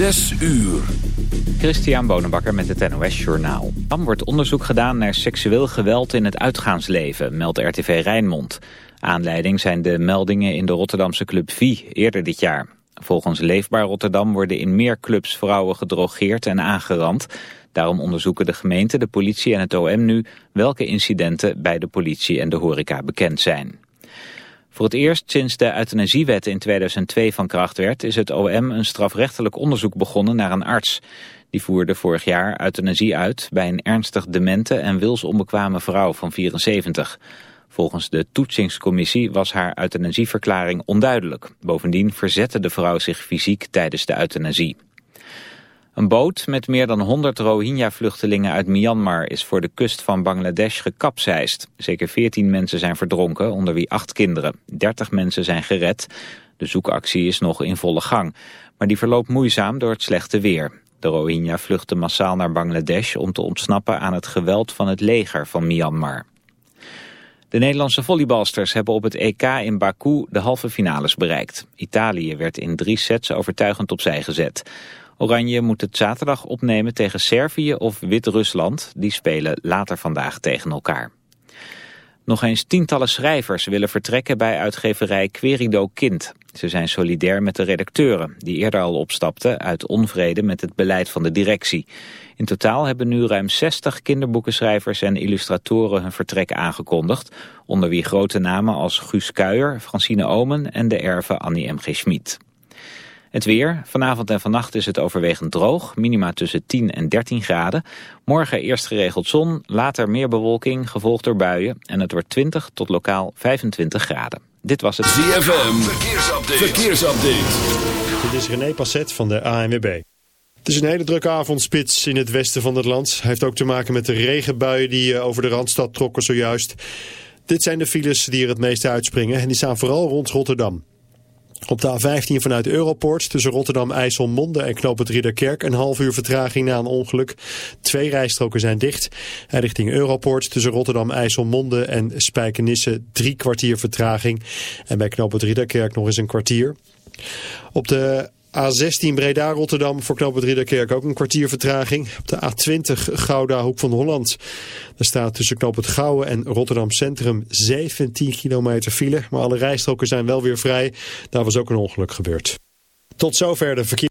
Zes uur. Christian Bonenbakker met het NOS Journaal. Dan wordt onderzoek gedaan naar seksueel geweld in het uitgaansleven, meldt RTV Rijnmond. Aanleiding zijn de meldingen in de Rotterdamse club Vie eerder dit jaar. Volgens Leefbaar Rotterdam worden in meer clubs vrouwen gedrogeerd en aangerand. Daarom onderzoeken de gemeente, de politie en het OM nu welke incidenten bij de politie en de horeca bekend zijn. Voor het eerst sinds de euthanasiewet in 2002 van kracht werd... is het OM een strafrechtelijk onderzoek begonnen naar een arts. Die voerde vorig jaar euthanasie uit bij een ernstig demente en wilsonbekwame vrouw van 74. Volgens de toetsingscommissie was haar euthanasieverklaring onduidelijk. Bovendien verzette de vrouw zich fysiek tijdens de euthanasie. Een boot met meer dan 100 Rohingya-vluchtelingen uit Myanmar is voor de kust van Bangladesh gekapseist. Zeker 14 mensen zijn verdronken, onder wie 8 kinderen. 30 mensen zijn gered. De zoekactie is nog in volle gang. Maar die verloopt moeizaam door het slechte weer. De Rohingya vluchten massaal naar Bangladesh om te ontsnappen aan het geweld van het leger van Myanmar. De Nederlandse volleybalsters hebben op het EK in Baku de halve finales bereikt. Italië werd in drie sets overtuigend opzij gezet. Oranje moet het zaterdag opnemen tegen Servië of Wit-Rusland. Die spelen later vandaag tegen elkaar. Nog eens tientallen schrijvers willen vertrekken bij uitgeverij Querido Kind. Ze zijn solidair met de redacteuren, die eerder al opstapten uit onvrede met het beleid van de directie. In totaal hebben nu ruim 60 kinderboekenschrijvers en illustratoren hun vertrek aangekondigd, onder wie grote namen als Guus Kuijer, Francine Omen en de erve Annie M.G. Schmid. Het weer. Vanavond en vannacht is het overwegend droog. Minima tussen 10 en 13 graden. Morgen eerst geregeld zon, later meer bewolking, gevolgd door buien. En het wordt 20 tot lokaal 25 graden. Dit was het ZFM. Verkeersupdate. Verkeersupdate. Dit is René Passet van de ANWB. Het is een hele drukke avondspits in het westen van het land. Hij heeft ook te maken met de regenbuien die eh, over de Randstad trokken zojuist. Dit zijn de files die er het meeste uitspringen en die staan vooral rond Rotterdam. Op de A15 vanuit Europort tussen Rotterdam, IJsselmonde en Knoop het Ridderkerk een half uur vertraging na een ongeluk. Twee rijstroken zijn dicht. En richting Europort tussen Rotterdam, IJsselmonde en Spijkenisse drie kwartier vertraging. En bij Knoop het Ridderkerk nog eens een kwartier. Op de A16 Breda-Rotterdam voor knooppunt Ridderkerk ook een kwartier vertraging. Op de A20 Gouda Hoek van Holland. Er staat tussen knooppunt Gouwen en Rotterdam Centrum 17 kilometer file. Maar alle rijstroken zijn wel weer vrij. Daar was ook een ongeluk gebeurd. Tot zover de verkeer.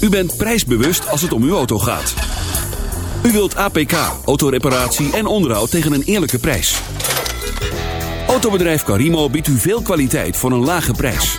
U bent prijsbewust als het om uw auto gaat. U wilt APK, autoreparatie en onderhoud tegen een eerlijke prijs. Autobedrijf Carimo biedt u veel kwaliteit voor een lage prijs.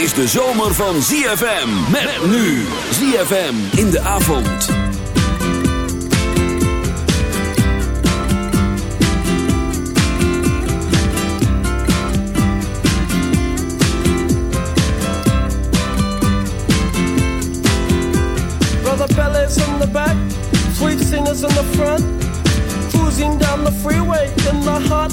Is de zomer van ZFM. Met nu. ZFM in de avond. Brother Bellas in the back, sweet singers in the front. Cruising down the freeway in the hot,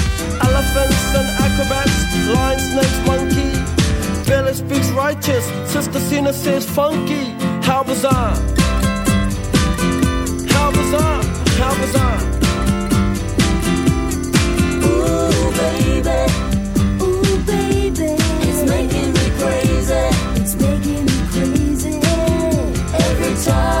Elephants and acrobats, lion, snakes, monkey. Billy speaks righteous. Sister Cena says funky. How bizarre. How. How. Ooh, baby. Ooh, baby. It's making me crazy. It's making me crazy. Every time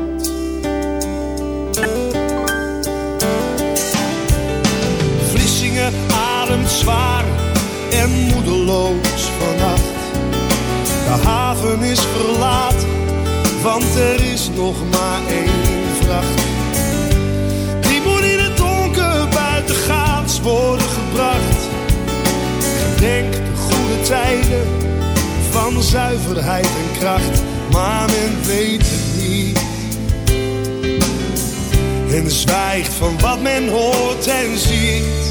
Zwaar en moedeloos vannacht. De haven is verlaten, want er is nog maar één vracht. Die moet in het donker buitengaats worden gebracht. Gedenk de goede tijden van zuiverheid en kracht, maar men weet het niet. En zwijgt van wat men hoort en ziet.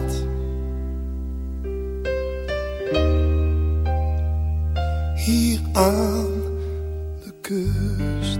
Aan de kust.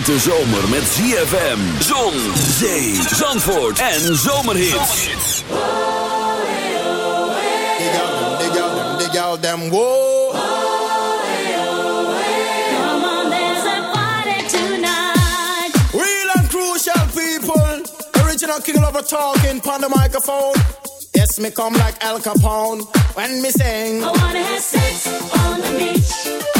Hete zomer met ZFM, zon, zee, zandvoort en zomerhits. Dig out them, dig out them, dig out them, whoa. Come on, there's a party tonight. Real and crucial people. Original king lover talking on the microphone. Yes, me come like Al Capone when me sing. I wanna have sex on the beach.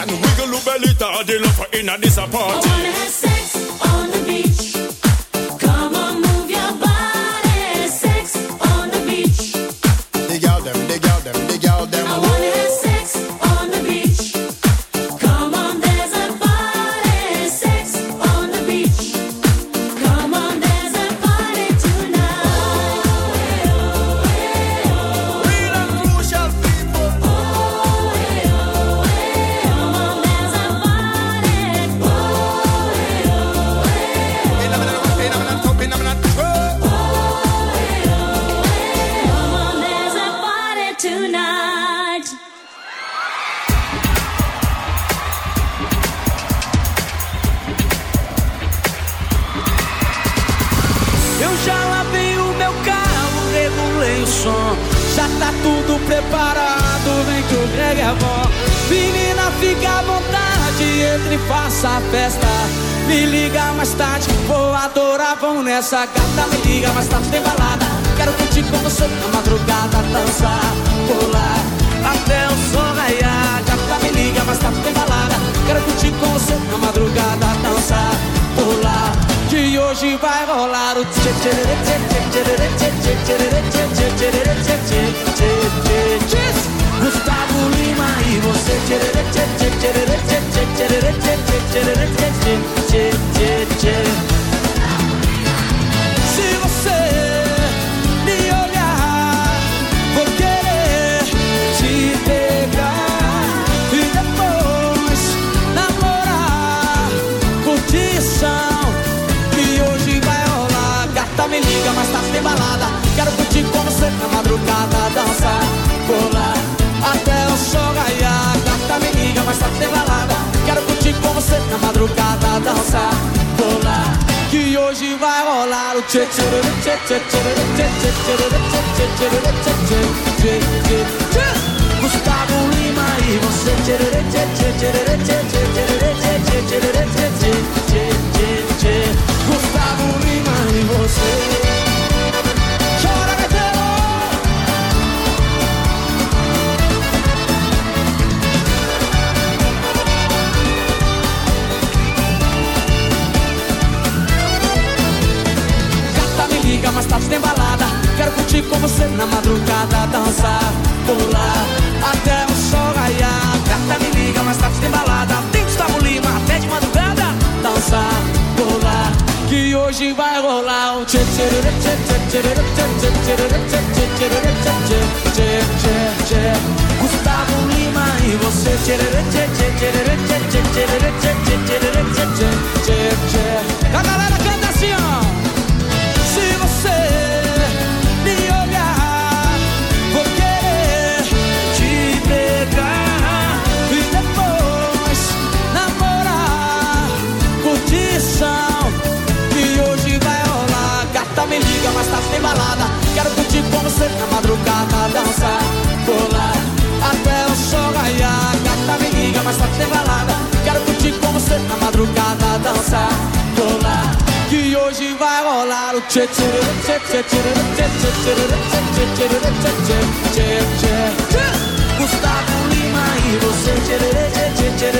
and wiggle your belly, the love in a disappointment. essa. madrugada dançar, rolar, que hoje vai rolar o tchê Gustavo Lima e você tchê liga, mas tarde tem balada. Quero curtir com você na madrugada, dançar, pular até o sol raiar. Gata, me liga, mais tarde tem balada. Tem Gustavo Lima até de madrugada, dançar, pular. Que hoje vai rolar um tchê tchê tchê tchê tchê tchê tchê tchê tchê tchê Gustavo Lima e você tchê tchê tchê tchê tchê tchê tchê tchê tchê tchê tchê tchê tchê Liga, mas tá sem balada. Quero curtir com você na madrugada, dançar, pular até o sol raiar. Gata me liga, mas tá sem balada. Quero curtir com você na madrugada, dançar, pular. Que hoje vai rolar o tchê tchê tchê tchê tchê tchê tchê tchê tchê tchê tchê tchê tchê Gustavo Lima e você tchê tchê tchê tchê